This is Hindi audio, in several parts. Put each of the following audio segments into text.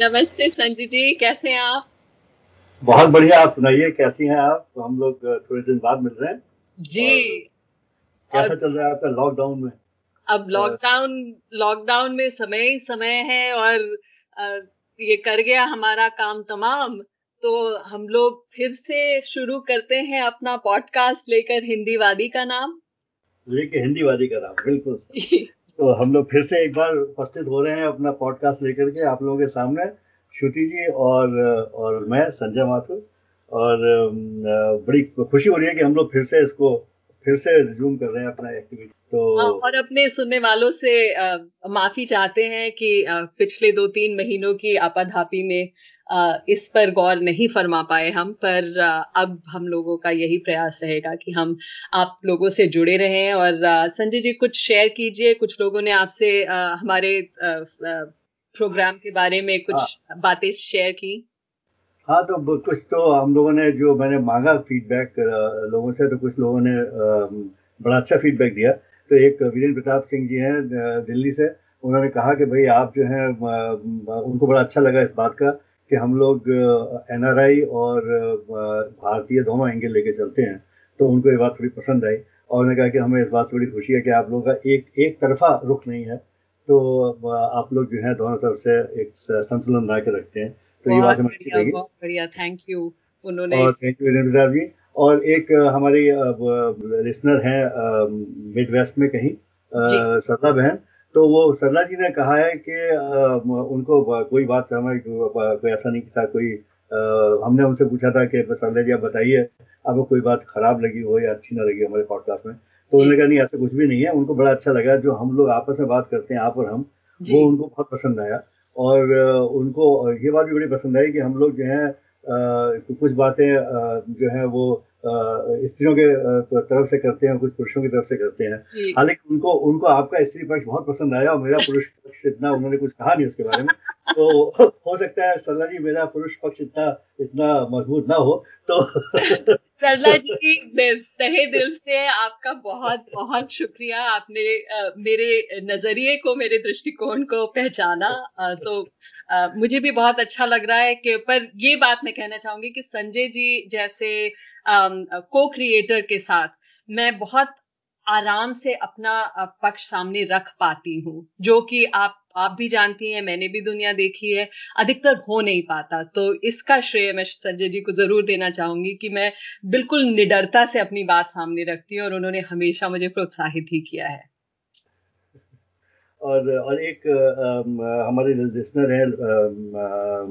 नमस्ते संजय जी कैसे हैं आप? बहुत बढ़िया आप सुनाइए कैसी हैं आप? तो हम लोग थोड़े दिन बाद मिल रहे हैं। जी। कैसा चल रहा है आपका लॉकडाउन में? अब लॉकडाउन लॉकडाउन में समय ही समय है और ये कर गया हमारा काम तमाम। तो हम लोग फिर से शुरू करते हैं अपना पॉडकास्ट लेकर हिंदीवादी का नाम। लेके हिंदीवादी का नाम बिल्कुल तो हम लोग फिर से एक बार उपस्थित हो रहे हैं अपना पॉडकास्ट लेकर के आप लोगों के सामने। श्रुति जी और और मैं संजय माथुर। और बड़ी खुशी हो रही है कि हम लोग फिर से इसको फिर से रिज्यूम कर रहे हैं अपना एक्टिविटी तो हाँ, और अपने सुनने वालों से माफ़ी चाहते हैं कि पिछले दो तीन महीनों की आपाधापी में इस पर गौर नहीं फरमा पाए हम पर अब हम लोगों का यही प्रयास रहेगा कि हम आप लोगों से जुड़े रहें और संजय जी कुछ शेयर कीजिए कुछ लोगों ने आपसे हमारे प्रोग्राम के बारे में कुछ हाँ। बातें शेयर की? हाँ तो कुछ तो हम लोगों ने जो मैंने मांगा फीडबैक लोगों से तो कुछ लोगों ने बड़ा अच्छा फीडबैक दिया। तो एक वीरेंद्र प्रताप सिंह जी हैं दिल्ली से। उन्होंने कहा कि भाई आप जो हैं उनको बड़ा अच्छा लगा इस बात का। कि हम लोग एनआरआई और भारतीय दोनों एंगल लेके चलते हैं। तो उनको ये बात थोड़ी पसंद आई और उन्होंने कहा कि हमें इस बात से बड़ी खुशी है कि आप लोगों का एक एक तरफा रुख नहीं है। तो आप लोग जो है दोनों तरफ़ से एक संतुलन बना के रखते हैं। तो ये बात हमें अच्छी लगी बढ़िया। थैंक यू उन्होंने और थैंक यू वीरेंद्र जी। और एक हमारी लिसनर है मिड वेस्ट में कहीं सरला बहन। तो वो सरला जी ने कहा है कि उनको कोई बात हमें कोई ऐसा नहीं था कोई हमने उनसे पूछा था कि सरला जी आप बताइए आपको कोई बात खराब लगी हो या अच्छी ना लगी हमारे पॉडकास्ट में? तो उन्होंने कहा नहीं ऐसा कुछ भी नहीं है उनको बड़ा अच्छा लगा जो हम लोग आपस में बात करते हैं आप और हम वो उनको बहुत पसंद आया और उनको ये बात भी बड़ी पसंद आई कि हम लोग जो है कुछ बातें जो है वो स्त्रियों के तरफ़ से करते हैं कुछ पुरुषों की तरफ़ से करते हैं। हालाँकि उनको उनको आपका स्त्री पक्ष बहुत पसंद आया और मेरा पुरुष पक्ष इतना उन्होंने कुछ कहा नहीं उसके बारे में। तो हो सकता है सरला जी मेरा पुरुष पक्ष इतना इतना मज़बूत ना हो तो सरला जी तहे दिल से आपका बहुत बहुत शुक्रिया। आपने मेरे नज़रिए को मेरे दृष्टिकोण को पहचाना। तो मुझे भी बहुत अच्छा लग रहा है कि, पर ये बात मैं कहना चाहूँगी कि संजय जी जैसे को क्रिएटर के साथ मैं बहुत आराम से अपना पक्ष सामने रख पाती हूँ, जो कि आप आप भी जानती हैं, मैंने भी दुनिया देखी है, अधिकतर हो नहीं पाता। तो इसका श्रेय मैं संजय जी को ज़रूर देना चाहूँगी कि मैं बिल्कुल निडरता से अपनी बात सामने रखती हूँ और उन्होंने हमेशा मुझे प्रोत्साहित ही किया है। और और एक आ, हमारे लिसनर है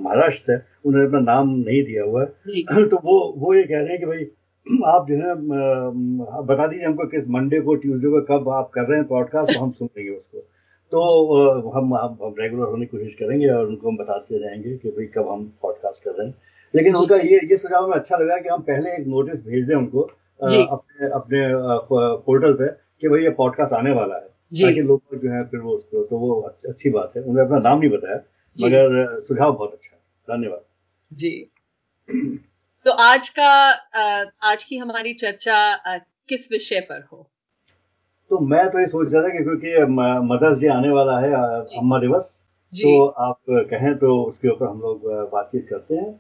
महाराष्ट्र से उन्होंने अपना नाम नहीं दिया हुआ है। तो वो वो ये कह रहे हैं कि भाई आप जो है बता दीजिए हमको किस मंडे को ट्यूसडे को कब आप कर रहे हैं पॉडकास्ट तो हम सुन लेंगे उसको। तो हम हम, हम रेगुलर होने की कोशिश करेंगे और उनको हम बताते रहेंगे कि भाई कब हम पॉडकास्ट कर रहे हैं। लेकिन उनका ये ये सुझाव हमें अच्छा लगा कि हम पहले एक नोटिस भेज दें उनको अपने अपने पोर्टल पे कि भाई ये पॉडकास्ट आने वाला है। ताकि लोग जो है फिर वो उसको तो वो अच्छी बात है। उन्होंने अपना नाम नहीं बताया मगर सुझाव बहुत अच्छा है। धन्यवाद। जी। तो आज का आज की हमारी चर्चा किस विषय पर हो? तो मैं तो ये सोच रहा था कि क्योंकि मदर्स डे आने वाला है अम्मा दिवस तो आप कहें तो उसके ऊपर हम लोग बातचीत करते हैं।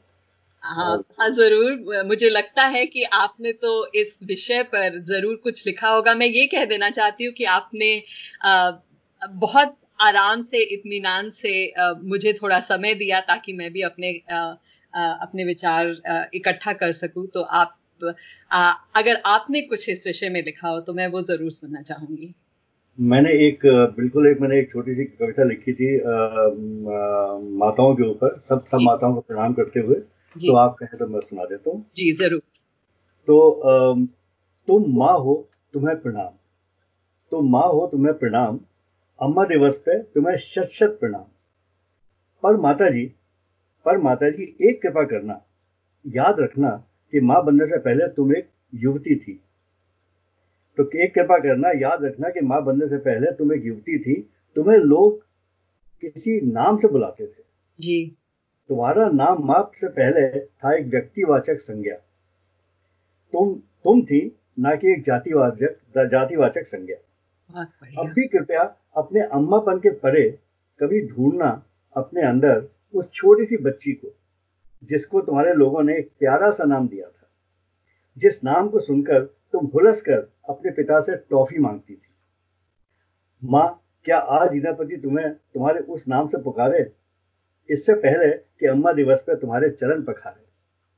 हाँ हाँ ज़रूर। मुझे लगता है कि आपने तो इस विषय पर ज़रूर कुछ लिखा होगा। मैं ये कह देना चाहती हूँ कि आपने आ, बहुत आराम से इत्मीनान से आ, मुझे थोड़ा समय दिया ताकि मैं भी अपने आ, आ, अपने विचार इकट्ठा कर सकूँ। तो आप आ, अगर आपने कुछ इस विषय में लिखा हो तो मैं वो ज़रूर सुनना चाहूँगी। मैंने एक बिल्कुल एक मैंने एक छोटी सी कविता लिखी थी आ, आ, माताओं के ऊपर सब सब माताओं को प्रणाम करते हुए। तो आप कहें तो मैं सुना देता हूँ। जी ज़रूर। तो तुम माँ हो तुम्हें प्रणाम। तुम माँ हो तुम्हें प्रणाम। अम्मा दिवस पे तुम्हें शत शत प्रणाम। पर माता जी पर माता जी एक कृपा करना। याद रखना कि माँ बनने से पहले तुम एक युवती थी। तो एक कृपा करना याद रखना कि माँ बनने से पहले तुम एक युवती थी। तुम्हें लोग किसी नाम से बुलाते थे। जी। तुम्हारा नाम माप से पहले था एक व्यक्तिवाचक संज्ञा। तुम तुम थी ना कि एक जातिवाचक जातिवाचक संज्ञा। अब भी कृपया अपने अम्मापन के परे कभी ढूंढना अपने अंदर उस छोटी सी बच्ची को जिसको तुम्हारे लोगों ने एक प्यारा सा नाम दिया था जिस नाम को सुनकर तुम हुलस कर अपने पिता से टॉफी मांगती थी। माँ क्या आज इनापति तुम्हें तुम्हारे उस नाम से पुकारे? इससे पहले कि अम्मा दिवस पर तुम्हारे चरण पखारे।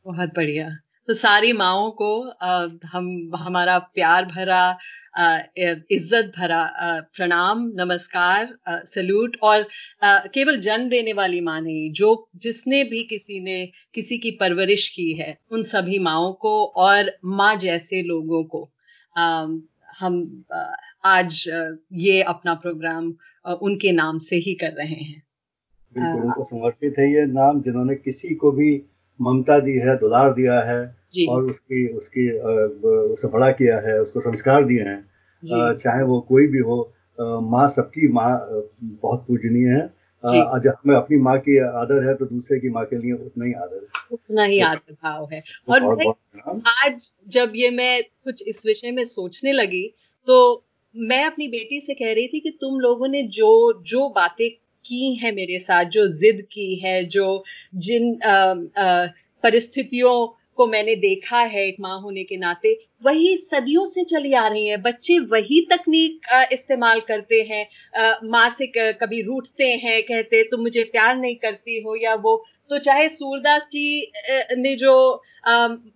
बहुत बढ़िया। तो सारी माओ को आ, हम हमारा प्यार भरा इज़्ज़त भरा प्रणाम नमस्कार सल्यूट और केवल जन्म देने वाली माँ नहीं जो जिसने भी किसी ने किसी की परवरिश की है उन सभी माओ को और माँ जैसे लोगों को। हम आज ये अपना प्रोग्राम उनके नाम से ही कर रहे हैं। बिल्कुल उनको समर्पित है ये नाम जिन्होंने किसी को भी ममता दी है दुलार दिया है और उसकी उसकी उसे बड़ा किया है उसको संस्कार दिए हैं। चाहे वो कोई भी हो माँ सबकी माँ बहुत पूजनीय है। जब हमें अपनी माँ की आदर है तो दूसरे की माँ के लिए उतना ही आदर है। उतना ही आदर भाव है। और बहुत, बहुत आज जब ये मैं कुछ इस विषय में सोचने लगी तो मैं अपनी बेटी से कह रही थी कि तुम लोगों ने जो जो बातें की है मेरे साथ, जो जिद की है, जो जिन परिस्थितियों को मैंने देखा है एक माँ होने के नाते, वही सदियों से चली आ रही है। बच्चे वही तकनीक इस्तेमाल करते हैं। माँ से कभी रूठते हैं, कहते, तुम मुझे प्यार नहीं करती हो या वो तो चाहे सूरदास जी ने जो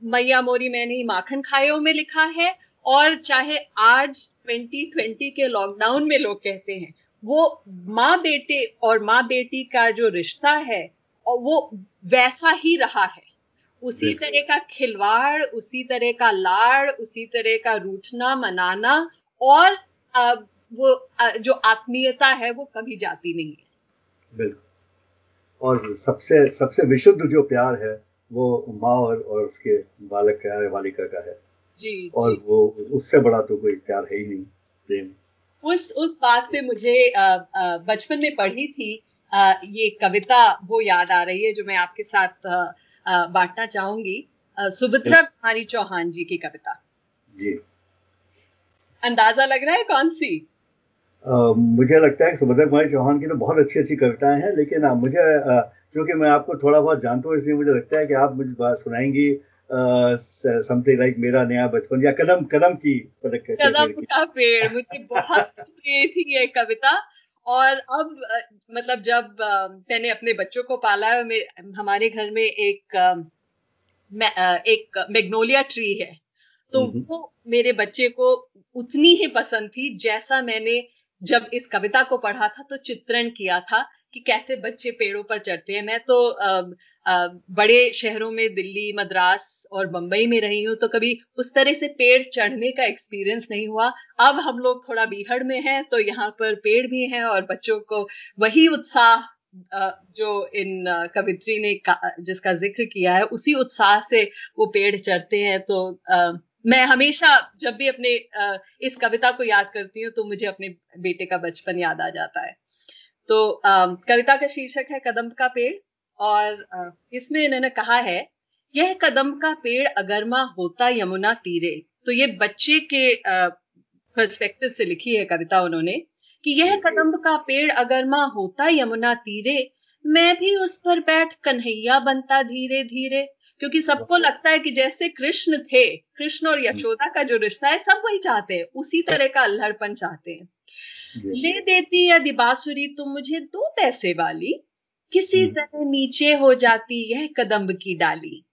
मैया मोरी मैंने माखन खायो में लिखा है, और चाहे आज 2020 के लॉकडाउन में लोग कहते हैं वो माँ बेटे और माँ बेटी का जो रिश्ता है और वो वैसा ही रहा है। उसी तरह का खिलवाड़ उसी तरह का लाड़ उसी तरह का रूठना मनाना और वो जो आत्मीयता है वो कभी जाती नहीं है। बिल्कुल। और सबसे सबसे विशुद्ध जो प्यार है वो माँ और, और उसके बालक का है बालिका का है। जी और जी. वो उससे बड़ा तो कोई प्यार है ही नहीं प्रेम। उस उस बात पे मुझे बचपन में पढ़ी थी ये कविता वो याद आ रही है जो मैं आपके साथ बांटना चाहूँगी सुभद्रा कुमारी चौहान जी की कविता। जी। अंदाज़ा लग रहा है कौन सी? आ, मुझे लगता है सुभद्रा कुमारी चौहान की तो बहुत अच्छी अच्छी कविताएँ हैं लेकिन आ, मुझे क्योंकि मैं आपको थोड़ा बहुत जानता हूँ इसलिए मुझे लगता है कि आप मुझे सुनाएँगी समथिंग लाइक मेरा नया बचपन या कदम कदम की कदम का। पेड़ मुझे बहुत प्रिय थी ये कविता। और अब मतलब जब मैंने अपने बच्चों को पाला है हमारे घर में एक एक मैग्नोलिया ट्री है तो वो मेरे बच्चे को उतनी ही पसंद थी जैसा मैंने जब इस कविता को पढ़ा था तो चित्रण किया था। कि कैसे बच्चे पेड़ों पर चढ़ते हैं। मैं तो आ, आ, बड़े शहरों में दिल्ली मद्रास और बंबई में रही हूँ तो कभी उस तरह से पेड़ चढ़ने का एक्सपीरियंस नहीं हुआ। अब हम लोग थोड़ा बीहड़ में हैं तो यहाँ पर पेड़ भी हैं और बच्चों को वही उत्साह जो इन कवित्री ने जिसका ज़िक्र किया है उसी उत्साह से वो पेड़ चढ़ते हैं। तो आ, मैं हमेशा जब भी अपने इस कविता को याद करती हूँ तो मुझे अपने बेटे का बचपन याद आ जाता है। तो कविता का शीर्षक है कदम का पेड़ और इसमें इन्होंने कहा है यह कदम का पेड़ अगरमा होता यमुना तीरे। तो ये बच्चे के पर्सपेक्टिव से लिखी है कविता उन्होंने कि यह कदम का पेड़ अगरमा होता यमुना तीरे मैं भी उस पर बैठ कन्हैया बनता धीरे धीरे क्योंकि सबको लगता है कि जैसे कृष्ण थे कृष्ण और यशोदा का जो रिश्ता है सब वही चाहते हैं उसी तरह का अल्हड़पन चाहते हैं। ले देती यदि बांसुरी तुम मुझे दो पैसे वाली किसी हम्म। तरह नीचे हो जाती यह कदम्ब की डाली।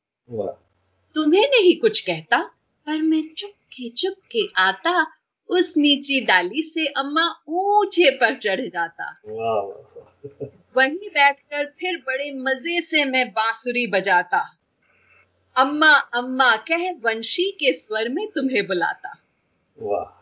तुम्हें नहीं कुछ कहता पर मैं चुपके चुपके आता उस नीची डाली से अम्मा ऊँचे पर चढ़ जाता। वहीं बैठकर फिर बड़े मज़े से मैं बांसुरी बजाता। अम्मा अम्मा कह वंशी के स्वर में तुम्हें बुलाता। वाह।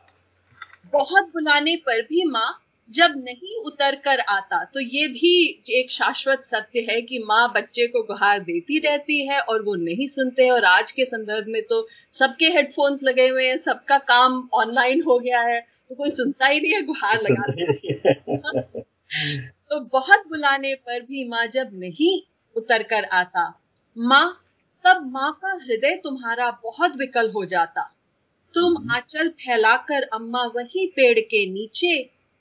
बहुत बुलाने पर भी माँ जब नहीं उतर कर आता तो ये भी एक शाश्वत सत्य है कि माँ बच्चे को गुहार देती रहती है और वो नहीं सुनते। और आज के संदर्भ में तो सबके हेडफोन्स लगे हुए हैं सबका काम ऑनलाइन हो गया है तो कोई सुनता ही नहीं है गुहार लगा तो बहुत बुलाने पर भी माँ जब नहीं उतर कर आता माँ तब माँ का हृदय तुम्हारा बहुत विकल हो जाता। तुम आचल फैलाकर अम्मा वही पेड़ के नीचे,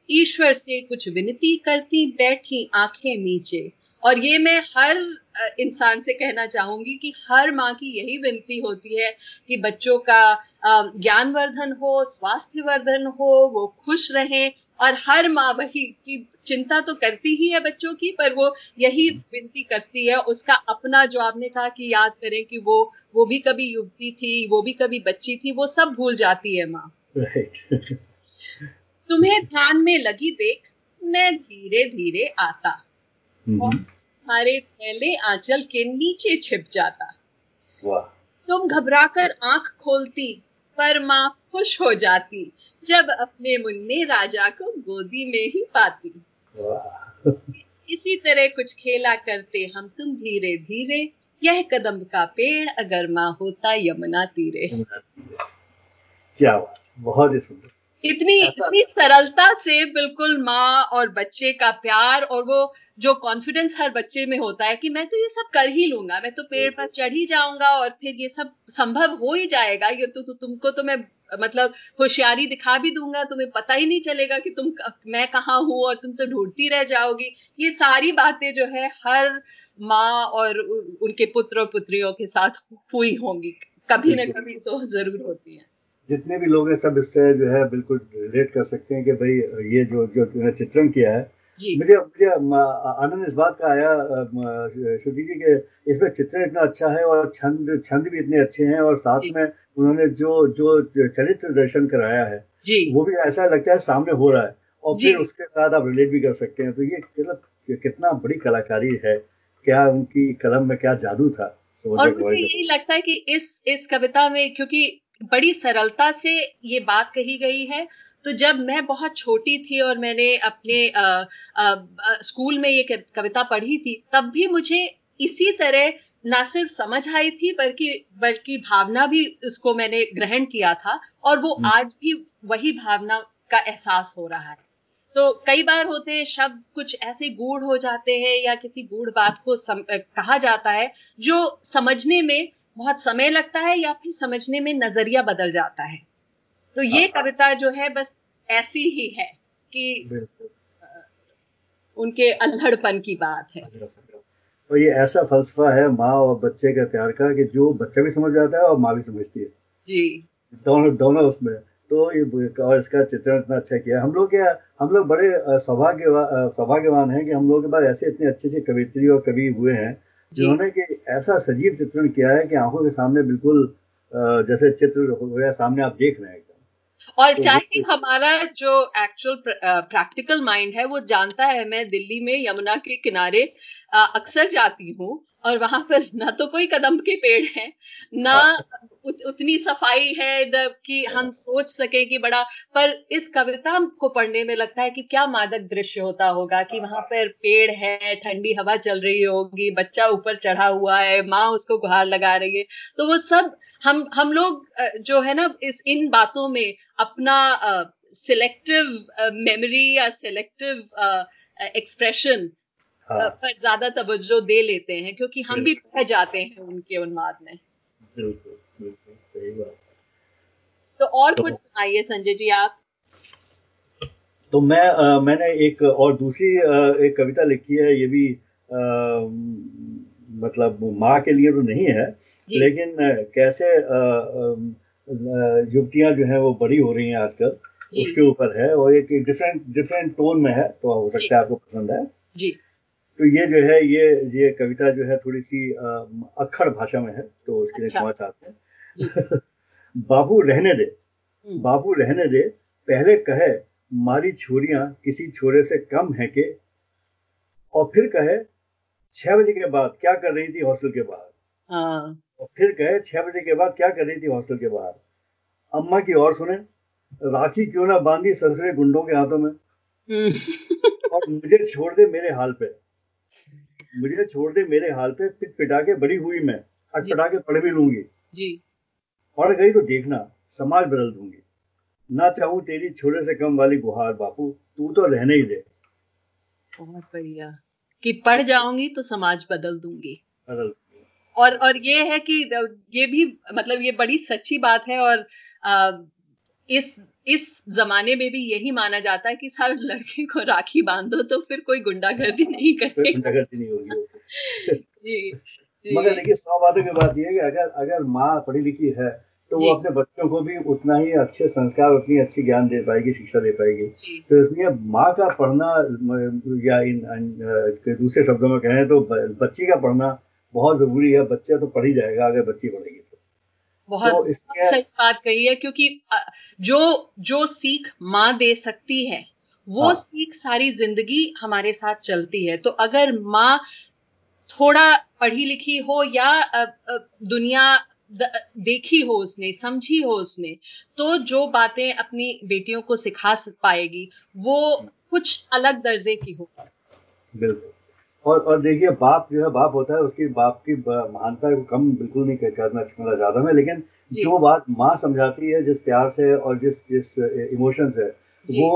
ईश्वर से कुछ विनती करती बैठी आँखें नीचे। और ये मैं हर इंसान से कहना चाहूँगी कि हर माँ की यही विनती होती है कि बच्चों का ज्ञानवर्धन हो स्वास्थ्य वर्धन हो, वो खुश रहें और हर माँ वही की चिंता तो करती ही है बच्चों की पर वो यही विनती करती है उसका अपना जो आपने कहा कि याद करें कि वो वो भी कभी युवती थी वो भी कभी बच्ची थी वो सब भूल जाती है माँ। तुम्हें ध्यान में लगी देख मैं धीरे धीरे आता। और हमारे पहले आंचल के नीचे छिप जाता। तुम घबराकर आँख खोलती पर माँ खुश हो जाती। जब अपने मुन्ने राजा को गोदी में ही पाती। इसी तरह कुछ खेला करते हम तुम धीरे धीरे यह कदम का पेड़ अगर माँ होता यमुना तीरे। क्या बात बहुत ही सुंदर। इतनी इतनी सरलता से बिल्कुल माँ और बच्चे का प्यार और वो जो कॉन्फिडेंस हर बच्चे में होता है कि मैं तो ये सब कर ही लूँगा मैं तो पेड़ पर चढ़ ही जाऊँगा और फिर ये सब संभव हो ही जाएगा। ये तो, तो तुमको तो मैं मतलब होशियारी दिखा भी दूँगा तुम्हें पता ही नहीं चलेगा कि तुम मैं कहाँ हूँ और तुम तो ढूंढती रह जाओगी। ये सारी बातें जो है हर माँ और उनके पुत्र और पुत्रियों के साथ हुई होंगी। कभी ना कभी तो ज़रूर होती है। जितने भी लोग हैं सब इससे जो है बिल्कुल रिलेट कर सकते हैं कि भाई ये जो जो तूने चित्रण किया है। मुझे मुझे आनंद इस बात का आया श्रुति जी के इसमें चित्रण इतना अच्छा है और छंद छंद भी इतने अच्छे हैं और साथ में उन्होंने जो जो चरित्र दर्शन कराया है वो भी ऐसा लगता है सामने हो रहा है और फिर उसके साथ आप रिलेट भी कर सकते हैं। तो ये मतलब कितना बड़ी कलाकारी है क्या उनकी कलम में क्या जादू था और मुझे यही लगता है कि इस इस कविता में क्योंकि बड़ी सरलता से ये बात कही गई है तो जब मैं बहुत छोटी थी और मैंने अपने आ, आ, आ, स्कूल में ये कविता पढ़ी थी तब भी मुझे इसी तरह ना सिर्फ़ समझ आई थी बल्कि बल्कि भावना भी उसको मैंने ग्रहण किया था और वो हम्म। आज भी वही भावना का एहसास हो रहा है तो कई बार होते हैं शब्द कुछ ऐसे गूढ़ हो जाते हैं या किसी गूढ़ बात को सम, कहा जाता है जो समझने में बहुत समय लगता है या फिर समझने में नज़रिया बदल जाता है। तो ये हाँ। कविता जो है बस ऐसी ही है कि उनके अल्हड़पन की बात है। तो ये ऐसा फलसफा है माँ और बच्चे के प्यार का कि जो बच्चा भी समझ जाता है और माँ भी समझती है। जी। दोनों दोनों उसमें। तो ये और इसका चित्रण इतना अच्छा किया। हम लोग क्या हम लोग बड़े सौभाग्यवान सौभाग्यवान हैं कि हम लोग के पास ऐसे इतने अच्छे अच्छे कवित्री और कवि हुए हैं जिन्होंने कि ऐसा सजीव चित्रण किया है कि आँखों के सामने बिल्कुल जैसे चित्र हो गया सामने आप देख रहे हैं और तो चाहे हमारा जो एक्चुअल प्रैक्टिकल माइंड है वो जानता है मैं दिल्ली में यमुना के किनारे अक्सर जाती हूँ। और वहाँ पर ना तो कोई कदम के पेड़ है ना हाँ। उत, उतनी सफ़ाई है कि हम सोच सके कि बड़ा पर इस कविता को पढ़ने में लगता है कि क्या मादक दृश्य होता होगा कि वहाँ पर पेड़ है ठंडी हवा चल रही होगी बच्चा ऊपर चढ़ा हुआ है माँ उसको गुहार लगा रही है तो वो सब हम हम लोग जो है ना इस इन बातों में अपना सिलेक्टिव मेमोरी या सिलेक्टिव एक्सप्रेशन हाँ। पर ज़्यादा तवज्जो दे लेते हैं क्योंकि हम भी बह जाते हैं उनके उन्माद में। बिल्कुल बिल्कुल सही बात। तो और तो, कुछ सुनाइए संजय जी आप? तो मैं आ, मैंने एक और दूसरी आ, एक कविता लिखी है ये भी आ, मतलब माँ के लिए तो नहीं है लेकिन कैसे युवतियाँ जो है वो बड़ी हो रही हैं आजकल उसके ऊपर है और एक डिफरेंट डिफरेंट टोन में है तो हो सकता है आपको पसंद है। जी। तो ये जो है ये ये कविता जो है थोड़ी सी अखड़ भाषा में है तो उसके लिए क्षमा अच्छा। चाहते हैं बाबू रहने दे हम्म। बाबू रहने दे पहले कहे मारी छोरियाँ किसी छोरे से कम है के और फिर कहे छह बजे के बाद क्या कर रही थी हॉस्टल के बाहर हाँ। और फिर कहे छह बजे के बाद क्या कर रही थी हॉस्टल के बाहर अम्मा की और सुने राखी क्यों ना बांधी ससुरे गुंडों के हाथों में हम्म। और मुझे छोड़ दे मेरे हाल पे मुझे छोड़ दे मेरे हाल पे पिट पिटा के बड़ी हुई मैं। अटपटा के पढ़ भी लूँगी। जी। पढ़ गई तो देखना समाज बदल दूँगी। ना चाहूँ तेरी छोटे से कम वाली गुहार बापू। तू तो रहने ही दे। बहुत बढ़िया। कि पढ़ जाऊँगी तो समाज बदल दूँगी। बदल और और ये है कि ये भी मतलब ये बड़ी सच्ची बात है और आ, इस इस जमाने में भी यही माना जाता है कि हर लड़के को राखी बांधो तो फिर कोई गुंडागर्दी नहीं करेगा। गुंडागर्दी नहीं होगी। जी मगर देखिए सौ बातों की बात यह है कि अगर अगर माँ पढ़ी लिखी है तो वो अपने बच्चों को भी उतना ही अच्छे संस्कार उतनी अच्छी ज्ञान दे पाएगी शिक्षा दे पाएगी। तो इसलिए माँ का पढ़ना या इन, इन दूसरे शब्दों में कहें तो बच्ची का पढ़ना बहुत ज़रूरी है। बच्चा तो पढ़ ही जाएगा अगर बच्ची पढ़ेगी। बहुत तो सही बात कही है क्योंकि जो जो सीख माँ दे सकती है वो हाँ। सीख सारी ज़िंदगी हमारे साथ चलती है। तो अगर माँ थोड़ा पढ़ी लिखी हो या दुनिया देखी हो उसने समझी हो उसने तो जो बातें अपनी बेटियों को सिखा पाएगी वो कुछ अलग दर्जे की हो। बिल्कुल। और और देखिए बाप जो है बाप होता है उसकी बाप की महानता को कम बिल्कुल नहीं करना चाहता ज़्यादा में लेकिन जो। बात माँ समझाती है जिस प्यार से और जिस जिस इमोशन से वो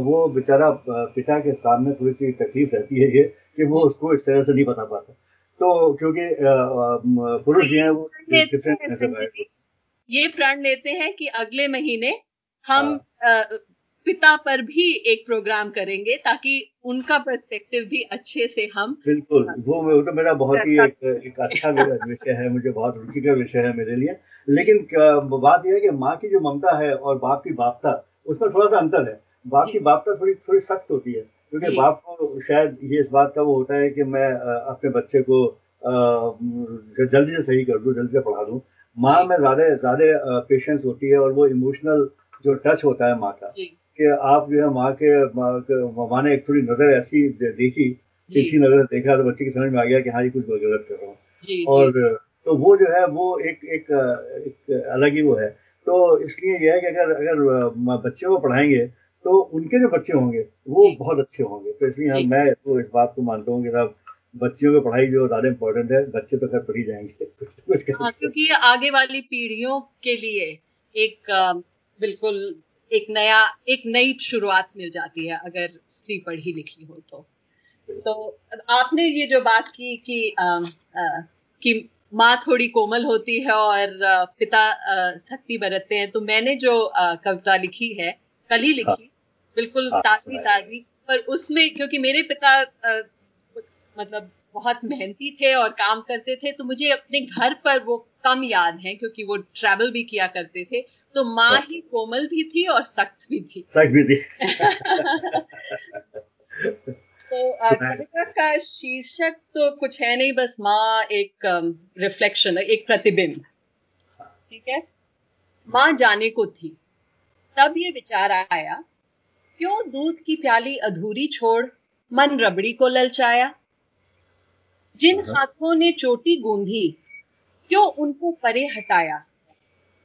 वो बेचारा पिता के सामने थोड़ी सी तकलीफ़ रहती है ये कि वो उसको इस तरह से नहीं बता पाता। तो क्योंकि पुरुष जो है वो डिफरेंट ये प्रण लेते हैं कि अगले महीने हम हाँ। पिता पर भी एक प्रोग्राम करेंगे ताकि उनका पर्सपेक्टिव भी अच्छे से हम बिल्कुल वो वो तो मेरा बहुत ही एक, एक अच्छा विषय है मुझे बहुत रुचि का विषय है मेरे लिए। लेकिन बात यह है कि माँ की जो ममता है और बाप की बापता उसमें थोड़ा सा अंतर है। बाप की बापता थोड़ी थोड़ी सख्त होती है क्योंकि बाप को शायद ये इस बात का वो होता है कि मैं अपने बच्चे को जल्दी से सही कर दूँ जल्दी से पढ़ा दूँ। माँ में ज़्यादा ज़्यादा पेशेंस होती है और वो इमोशनल जो टच होता है माँ का कि आप जो है माँ के माँ ने एक थोड़ी नज़र ऐसी देखी इसी नज़र से देखा तो बच्चे की समझ में आ गया कि हाँ ये कुछ गलत कर रहा हूँ। और तो वो जो है वो एक एक, एक अलग ही वो है। तो इसलिए यह है कि अगर अगर बच्चों को पढ़ाएँगे तो उनके जो बच्चे होंगे वो बहुत अच्छे होंगे। तो इसलिए हम मैं तो इस बात को मानता हूँ कि साहब बच्चियों की पढ़ाई जो ज़्यादा इम्पोर्टेंट है बच्चे तो खैर पढ़ ही जाएँगे। कुछ कुछ हाँ, क्योंकि आगे वाली पीढ़ियों के लिए एक बिल्कुल एक नया एक नई शुरुआत मिल जाती है अगर स्त्री पढ़ी लिखी हो तो। तो आपने ये जो बात की कि आ, आ, कि माँ थोड़ी कोमल होती है और पिता शक्ति बरतते हैं तो मैंने जो कविता लिखी है कल ही लिखी हाँ, बिल्कुल हाँ, ताजी ताजी पर उसमें क्योंकि मेरे पिता मतलब बहुत मेहनती थे और काम करते थे तो मुझे अपने घर पर वो कम याद है क्योंकि वो ट्रैवल भी किया करते थे। तो माँ हाँ। ही कोमल भी थी और सख्त भी थी। सख्त भी थी। तो कविता का शीर्षक तो कुछ है नहीं बस माँ एक रिफ्लेक्शन एक प्रतिबिंब। ठीक है? माँ जाने को थी। तब ये विचार आया क्यों दूध की प्याली अधूरी छोड़ मन रबड़ी को ललचाया? जिन हाँ। हाथों ने चोटी गूंधी क्यों उनको परे हटाया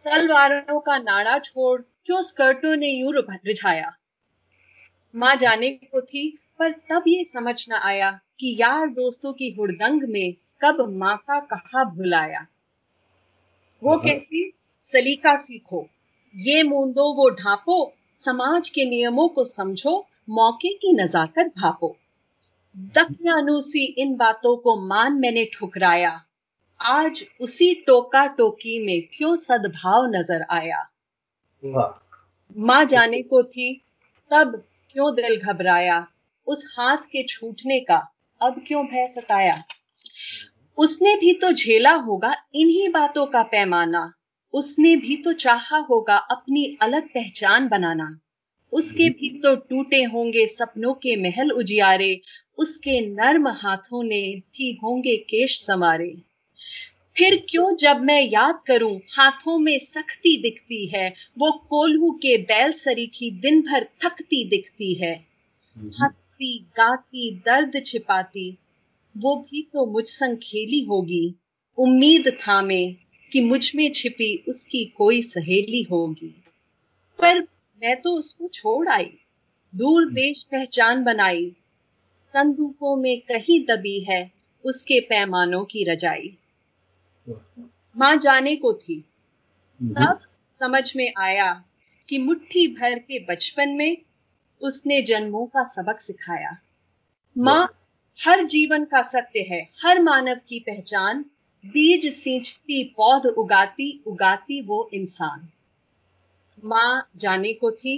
सलवारों का नाड़ा छोड़ क्यों स्कर्टों ने यूँ रिझाया माँ जाने को थी पर तब ये समझ न आया कि यार दोस्तों की हुड़दंग में कब माँ का कहा भुलाया वो हाँ। कहती सलीका सीखो ये मूंदो वो ढांपो समाज के नियमों को समझो मौके की नजाकत भापो दक्षानुसी इन बातों को मान मैंने ठुकराया। आज उसी टोका टोकी में क्यों सद्भाव नज़र आया? माँ जाने को थी तब क्यों दिल घबराया? उस हाथ के छूटने का अब क्यों भय सताया? उसने भी तो झेला होगा इन्हीं बातों का पैमाना। उसने भी तो चाहा होगा अपनी अलग पहचान बनाना। उसके भी तो टूटे होंगे सपनों के महल उजियारे उसके नर्म हाथों ने भी होंगे केश समारे फिर क्यों जब मैं याद करूँ हाथों में सख्ती दिखती है वो कोल्हू के बैल सरीखी दिन भर थकती दिखती है। हम्म। हंसती गाती दर्द छिपाती वो भी तो मुझ संग खेली होगी। उम्मीद था मैं कि मुझमें छिपी उसकी कोई सहेली होगी। पर मैं तो उसको छोड़ आई दूर देश पहचान बनाई संदूकों में कहीं दबी है उसके पैमानों की रजाई। माँ जाने को थी। सब समझ में आया कि मुट्ठी भर के बचपन में उसने जन्मों का सबक सिखाया। माँ हर जीवन का सत्य है हर मानव की पहचान बीज सींचती पौध उगाती उगाती वो इंसान। माँ जाने को थी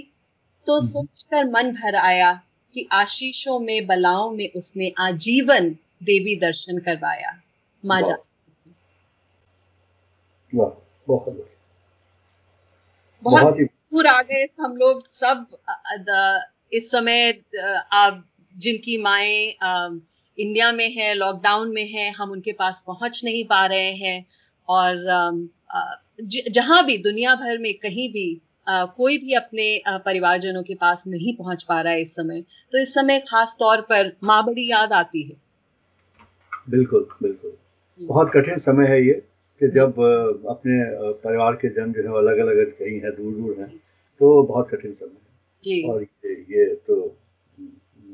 तो हम्म। सोचकर मन भर आया कि आशीषों में बलाओं में उसने आजीवन देवी दर्शन करवाया। माँ जा बहुत दूर आ गए हम लोग सब इस समय आप जिनकी माए इंडिया में है लॉकडाउन में है हम उनके पास पहुँच नहीं पा रहे हैं। और जहाँ भी दुनिया भर में कहीं भी कोई भी अपने परिवारजनों के पास नहीं पहुँच पा रहा है इस समय तो इस समय खास तौर पर माँ बड़ी याद आती है। बिल्कुल बिल्कुल। बहुत कठिन समय है ये कि जब अपने परिवार के जन जो है अलग अलग कहीं है दूर दूर हैं तो बहुत कठिन समय है। जी। और ये, ये तो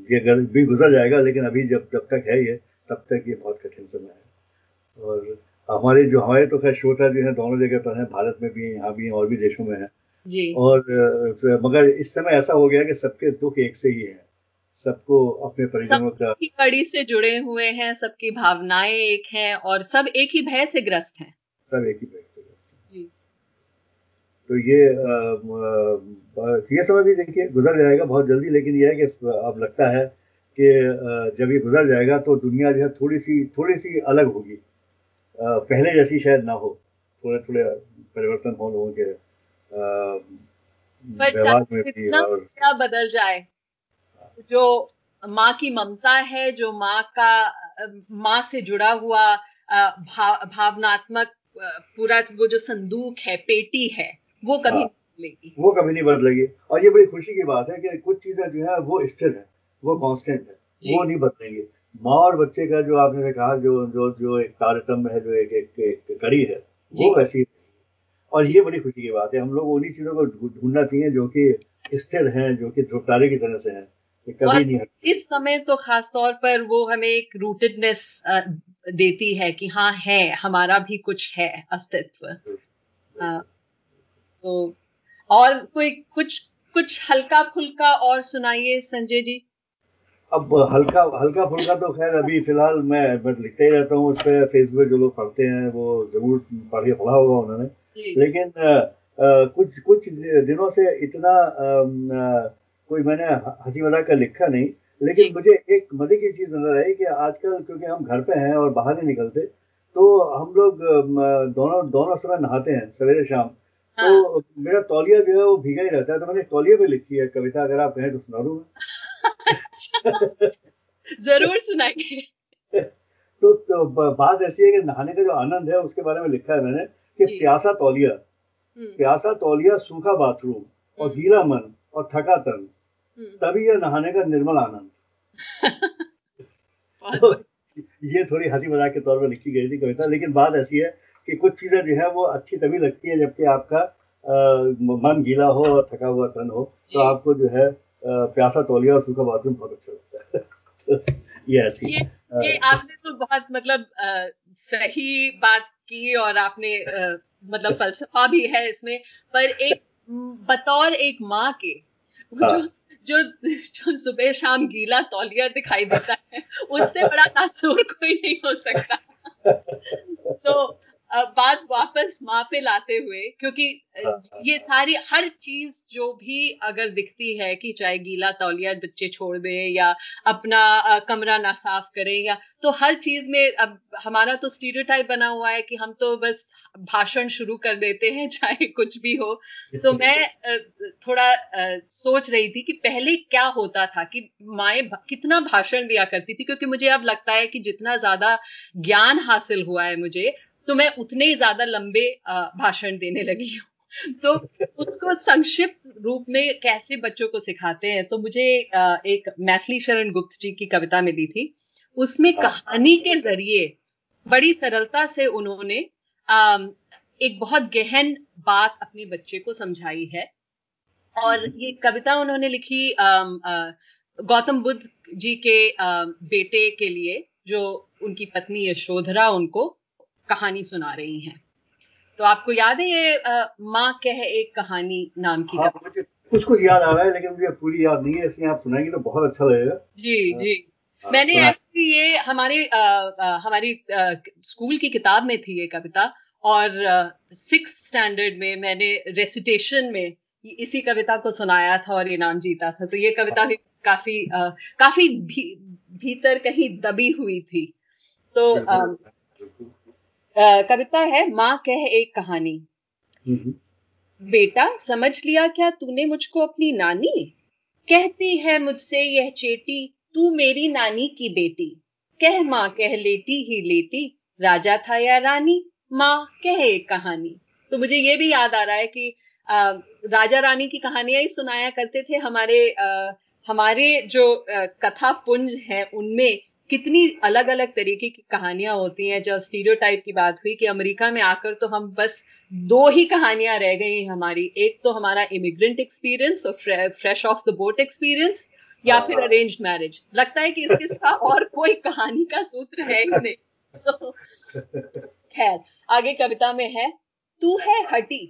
ये भी गुजर जाएगा लेकिन अभी जब जब तक है ये तब तक ये बहुत कठिन समय है। और हमारे जो हमारे तो खैर श्रोता जो है दोनों जगह पर हैं भारत में भी हैं यहाँ भी हैं और भी देशों में हैं जी। और मगर इस समय ऐसा हो गया कि सबके दुख एक से ही है। सबको अपने परिजनों का सबकी कड़ी से जुड़े हुए हैं सबकी भावनाएँ एक हैं और सब एक ही भय से ग्रस्त हैं। सब एक ही भय से ग्रस्त जी। तो ये अ, ये समय भी देखिए गुजर जाएगा बहुत जल्दी लेकिन यह है कि अब लगता है कि जब ये गुजर जाएगा तो दुनिया जो है थोड़ी सी थोड़ी सी अलग होगी। पहले जैसी शायद ना हो थोड़े थोड़े परिवर्तन हो लोगों के व्यवहार में भी और क्या बदल जाए जो माँ की ममता है जो माँ का माँ से जुड़ा हुआ भा, भावनात्मक पूरा वो जो संदूक है पेटी है वो कभी हाँ। नहीं मिलेगी वो कभी नहीं बदलेगी और ये बड़ी खुशी की बात है कि कुछ चीज़ें जो है वो स्थिर है वो कांस्टेंट है वो नहीं बदलेंगी माँ और बच्चे का जो आपने कहा जो जो जो एक तारतम्य है जो एक एक, एक कड़ी है वो। वैसी। और ये बड़ी खुशी की बात है हम लोग उन्हीं चीज़ों को ढूंढना चाहिए जो कि स्थिर हैं जो कि ध्रुवतारे की तरह से हैं। कभी नहीं इस समय तो खास तौर पर वो हमें एक रूटेडनेस देती है कि हाँ है हमारा भी कुछ है अस्तित्व। हाँ, तो और कोई कुछ कुछ हल्का फुल्का और सुनाइए संजय जी? अब हल्का हल्का फुल्का तो खैर अभी फ़िलहाल मैं लिखते ही रहता हूँ उस पर फेसबुक जो लोग पढ़ते हैं वो ज़रूर पढ़े पढ़ा होगा उन्होंने। लेकिन कुछ कुछ दिनों से इतना कोई मैंने ह- हँसी मज़ाक का लिखा नहीं लेकिन मुझे एक मज़े की चीज़ नज़र आई कि आजकल क्योंकि हम घर पे हैं और बाहर नहीं निकलते तो हम लोग दोनों दोनों समय नहाते हैं सवेरे शाम। हाँ। तो मेरा तौलिया जो है वो भीगा ही रहता है तो मैंने तौलिया पे लिखी है कविता अगर आप कहें तो सुना दूँ मैं। ज़रूर सुनाइए तो, तो बात ऐसी है कि नहाने का जो आनंद है उसके बारे में लिखा है मैंने कि प्यासा तौलिया हम्म, प्यासा तौलिया सूखा बाथरूम और हम्म। गीला मन और थका तन हम्म, तभी यह नहाने का निर्मल आनंद। तो ये थोड़ी हँसी मज़ाक के तौर पर लिखी गई थी कविता लेकिन बात ऐसी है कि कुछ चीज़ें जो है वो अच्छी तभी लगती है जबकि आपका अ, मन गीला हो और थका हुआ तन हो तो आपको जो है प्यासा तौलिया और सूखा बाथरूम बहुत अच्छा लगता है। तो ये ऐसी ये ये आपने तो बहुत मतलब अ, सही बात की और आपने आ, मतलब फलसफा भी है इसमें पर एक बतौर एक माँ के जो हाँ। जो जो सुबह शाम गीला तौलिया दिखाई देता है उससे बड़ा नासूर कोई नहीं हो सकता तो बात वापस माँ पे लाते हुए क्योंकि हाँ, ये सारी हर चीज़ जो भी अगर दिखती है कि चाहे गीला तौलिया बच्चे छोड़ दे या अपना कमरा ना साफ़ करें या तो हर चीज़ में अब हमारा तो स्टीरियोटाइप बना हुआ है कि हम तो बस भाषण शुरू कर देते हैं चाहे कुछ भी हो। तो मैं थोड़ा सोच रही थी कि पहले क्या होता था कि माए कितना भाषण दिया करती थी क्योंकि मुझे अब लगता है कि जितना ज़्यादा ज्ञान हासिल हुआ है मुझे तो मैं उतने ही ज़्यादा लंबे भाषण देने लगी हूँ। तो उसको संक्षिप्त रूप में कैसे बच्चों को सिखाते हैं तो मुझे एक मैथिली शरण गुप्त जी की कविता मिली थी। उसमें हाँ। कहानी के ज़रिए बड़ी सरलता से उन्होंने एक बहुत गहन बात अपने बच्चे को समझाई है। और ये कविता उन्होंने लिखी गौतम बुद्ध जी के बेटे के लिए जो उनकी पत्नी यशोधरा उनको कहानी सुना रही हैं। तो आपको याद है ये माँ कह एक कहानी नाम की हाँ कुछ कुछ याद आ रहा है लेकिन मुझे पूरी याद नहीं है इसलिए आप सुनाएँगे तो बहुत अच्छा लगेगा। जी आ, जी। हाँ, मैंने एक्चुअली ये हमारे हमारी स्कूल की किताब में थी ये कविता और सिक्स स्टैंडर्ड में मैंने रेसिटेशन में इसी कविता को सुनाया था और इनाम जीता था। तो ये कविता भी काफ़ी आ, काफ़ी भी, भीतर कहीं दबी हुई थी। तो आ, आ, कविता है माँ कह एक कहानी। बेटा समझ लिया क्या तूने मुझको अपनी नानी? कहती है मुझसे यह चेटी तू मेरी नानी की बेटी। कह माँ कह लेटी ही लेटी राजा था या रानी माँ कह एक कहानी। तो मुझे ये भी याद आ रहा है कि आ, राजा रानी की कहानियाँ ही सुनाया करते थे हमारे आ, हमारे जो आ, कथा पुंज है उनमें कितनी अलग अलग तरीके की कहानियाँ होती हैं। जो स्टीरियोटाइप की बात हुई कि अमेरिका में आकर तो हम बस दो ही कहानियाँ रह गई हमारी। एक तो हमारा इमिग्रेंट एक्सपीरियंस और fresh off the boat experience या फिर अरेंज मैरिज लगता है कि इसके साथ और कोई कहानी का सूत्र है ही नहीं। तो खैर आगे कविता में है तू है हटी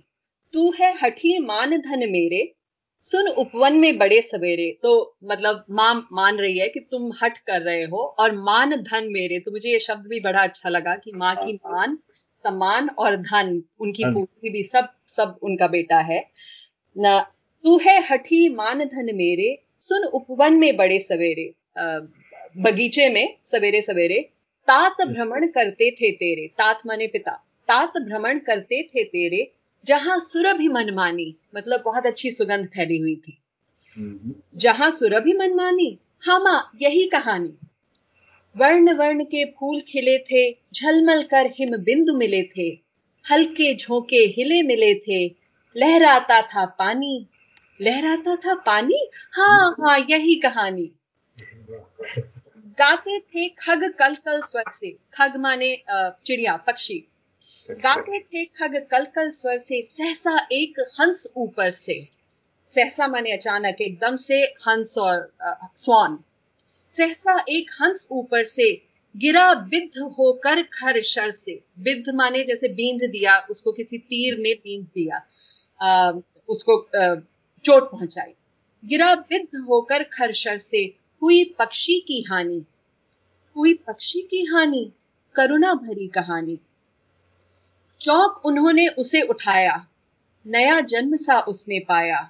तू है हठी मान धन मेरे सुन उपवन में बड़े सवेरे। तो मतलब माँ मान रही है कि तुम हट कर रहे हो और मान धन मेरे। तो मुझे ये शब्द भी बड़ा अच्छा लगा कि माँ की मान सम्मान और धन उनकी पूर्ति भी सब सब उनका बेटा है। न तू है हठी मान धन मेरे। सुन उपवन में बड़े सवेरे। बगीचे में सवेरे सवेरे। तात भ्रमण करते थे तेरे। तात माने पिता। तात भ्रमण करते थे तेरे। जहाँ सुरभि मनमानी मतलब बहुत अच्छी सुगंध फैली हुई थी। हम्म। जहाँ सुरभि मनमानी हाँ माँ यही कहानी। वर्ण वर्ण के फूल खिले थे झलमल कर हिम बिंदु मिले थे हल्के झोंके हिले मिले थे लहराता था पानी लहराता था पानी? हाँ हाँ यही कहानी। गाते थे खग कल कल स्वर से खग माने चिड़िया पक्षी। गाते थे खग कल कल स्वर से सहसा एक हंस ऊपर से। सहसा माने अचानक एकदम से हंस और स्वान। सहसा एक हंस ऊपर से गिरा बिद्ध होकर खर शर से। बिद्ध माने जैसे बींद दिया उसको किसी तीर ने बींद दिया आ, उसको आ, चोट पहुंचाई। गिरा बिद्ध होकर खर शर से हुई पक्षी की हानि। हुई पक्षी की हानि करुणा भरी कहानी। चौक उन्होंने उसे उठाया। नया जन्म सा उसने पाया।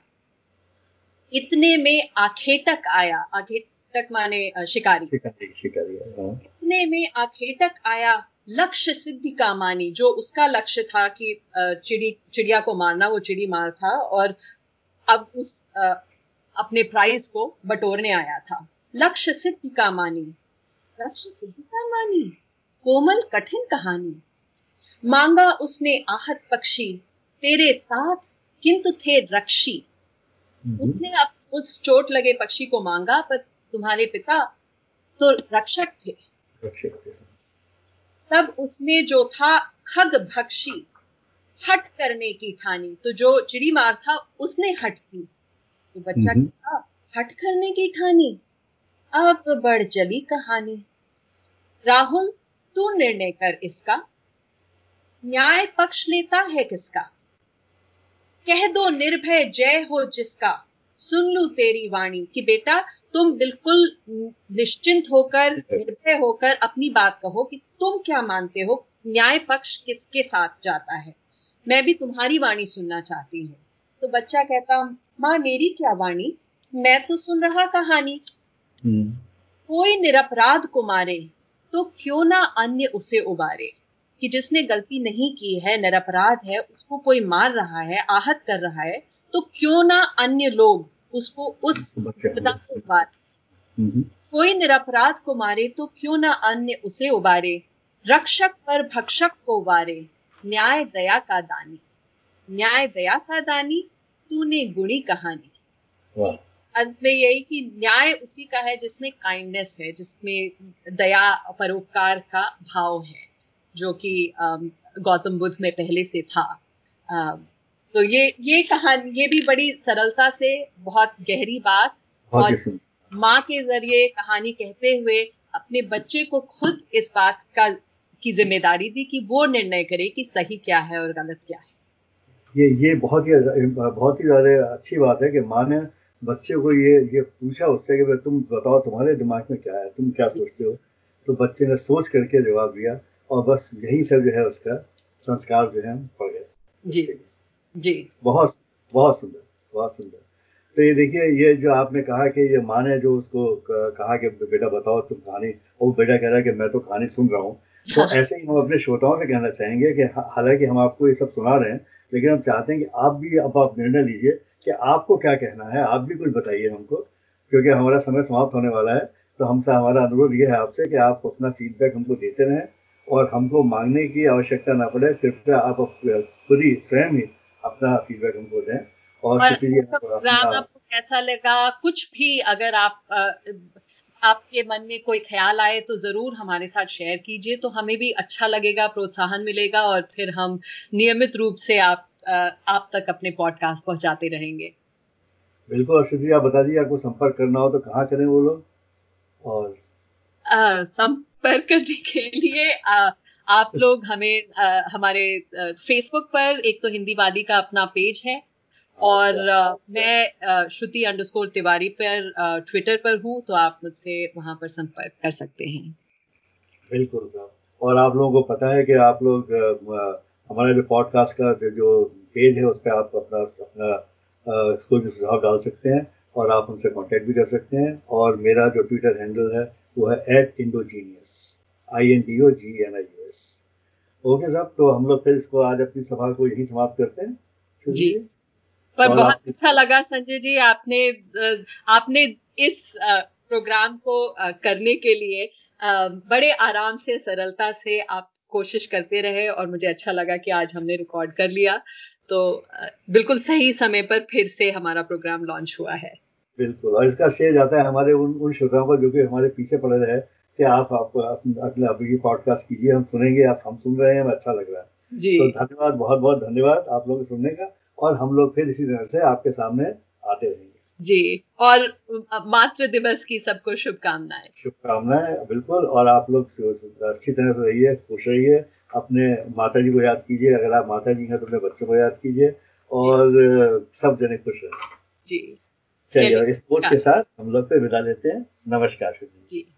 इतने में आखेटक आया। आखेटक माने शिकारी। शिकारी शिकारी हाँ। इतने में आखेटक आया लक्ष्य सिद्धि का मानी जो उसका लक्ष्य था कि चिड़ी चिड़िया को मारना वो चिड़ी मार था और अब उस अपने प्राइज को बटोरने आया था। लक्ष्य सिद्धि का मानी लक्ष्य सिद्धि का मानी कोमल कठिन कहानी। मांगा उसने आहत पक्षी तेरे साथ किंतु थे रक्षी। हम्म। उसने अब उस चोट लगे पक्षी को मांगा पर तुम्हारे पिता तो रक्षक थे। तब उसने जो था खग भक्षी हट करने की ठानी। तो जो चिड़ी मार था उसने हट की। तो बच्चा हम्म। क्या हट करने की ठानी? अब बढ़ चली कहानी। राहुल तू निर्णय कर इसका। न्याय पक्ष लेता है किसका? कह दो निर्भय जय हो जिसका। सुन लू तेरी वाणी कि बेटा तुम बिल्कुल निश्चिंत होकर निर्भय होकर अपनी बात कहो कि तुम क्या मानते हो? न्याय पक्ष किसके साथ जाता है? मैं भी तुम्हारी वाणी सुनना चाहती हूँ। तो बच्चा कहता माँ मेरी क्या वाणी? मैं तो सुन रहा कहानी। हम्म। कोई निरपराध को मारे तो क्यों ना अन्य उसे उबारे? कि जिसने गलती नहीं की है निरपराध है उसको कोई मार रहा है आहत कर रहा है तो क्यों ना अन्य लोग उसको उस उबारे। कोई निरपराध को मारे तो क्यों ना अन्य उसे उबारे? रक्षक पर भक्षक को उबारे। न्याय दया का दानी। न्याय दया का दानी तूने गुणी कहानी। अंत में यही कि न्याय उसी का है जिसमें काइंडनेस है जिसमें दया परोपकार का भाव है। जो कि गौतम बुद्ध में पहले से था। तो ये ये कहानी ये भी बड़ी सरलता से बहुत गहरी बात और माँ के ज़रिए कहानी कहते हुए अपने बच्चे को खुद इस बात का की ज़िम्मेदारी दी कि वो निर्णय करे कि सही क्या है और गलत क्या है। ये ये बहुत ही बहुत ही ज़्यादा अच्छी बात है कि माँ ने बच्चे को ये ये पूछा उससे कि तुम बताओ तुम्हारे दिमाग में क्या है तुम क्या सोचते हो? तो बच्चे ने सोच करके जवाब दिया। और बस यही से जो है उसका संस्कार जो है पड़ गया जी। जी। बहुत बहुत सुंदर बहुत सुंदर। तो ये देखिए ये जो आपने कहा कि ये माँ ने जो उसको कहा कि बेटा बताओ तुम कहानी। और बेटा कह रहा है कि मैं तो कहानी सुन रहा हूँ। तो हाँ। ऐसे ही हम अपने श्रोताओं से कहना चाहेंगे कि हालाँकि हम आपको ये सब सुना रहे हैं लेकिन हम चाहते हैं कि आप भी अब आप निर्णय लीजिए कि आपको क्या कहना है। आप भी कुछ बताइए हमको क्योंकि हमारा समय समाप्त होने वाला है। तो हमसे हमारा अनुरोध ये है आपसे कि आप अपना फीडबैक हमको देते रहें। और हमको मांगने की आवश्यकता ना पड़े कृपया आप खुद ही स्वयं ही अपना फीडबैक हमको दें और, और प्रोग्राम आपको। कैसा लगा? कुछ भी अगर आप आपके मन में कोई ख्याल आए तो ज़रूर हमारे साथ शेयर कीजिए तो हमें भी अच्छा लगेगा प्रोत्साहन मिलेगा और फिर हम नियमित रूप से आप आप तक अपने पॉडकास्ट पहुंचाते रहेंगे। बिल्कुल अश्वती आप बता दीजिए आपको संपर्क करना हो तो कहाँ करें वो लोग? और संपर्क करने के लिए आ, आप लोग हमें आ, हमारे फेसबुक पर एक तो हिंदी वादी का अपना पेज है और uh, मैं श्रुति अंडरस्कोर तिवारी पर ट्विटर पर हूँ तो आप मुझसे वहाँ पर संपर्क कर सकते हैं। बिल्कुल और आप लोगों को पता है कि आप लोग हमारे जो पॉडकास्ट का जो पेज है उस पर आप अपना अपना कोई भी सुझाव डाल सकते हैं और आप उनसे कांटेक्ट भी कर सकते हैं। और मेरा जो ट्विटर हैंडल है वो है at indigenous I N D O G N I S okay साहब तो हम लोग फिर इसको आज अपनी सभा को यही समाप्त करते हैं। जी। पर बहुत अच्छा लगा संजय जी आपने आपने इस प्रोग्राम को करने के लिए बड़े आराम से सरलता से आप कोशिश करते रहे और मुझे अच्छा लगा कि आज हमने रिकॉर्ड कर लिया। तो बिल्कुल सही समय पर फिर से हमारा प्रोग्राम लॉन्च हुआ है। बिल्कुल। और इसका श्रेय जाता है हमारे उन उन श्रोताओं को जो कि हमारे पीछे पड़े रहे कि आप आप अपने अभी पॉडकास्ट कीजिए हम सुनेंगे आप हम सुन रहे हैं हमें अच्छा लग रहा है। जी। तो धन्यवाद बहुत बहुत धन्यवाद आप लोग सुनने का और हम लोग फिर इसी तरह से आपके सामने आते रहेंगे। जी और मातृ दिवस की सबको शुभकामनाएँ। शुभकामनाएँ बिल्कुल और आप लोग अच्छी तरह से रहिए खुश रहिए अपने माता जी को याद कीजिए अगर आप माता जी हैं तो अपने बच्चों को याद कीजिए और सब जने खुश रहे। जी। चलिए इस कोट के साथ हम लोग पे विदा लेते हैं। नमस्कार जी।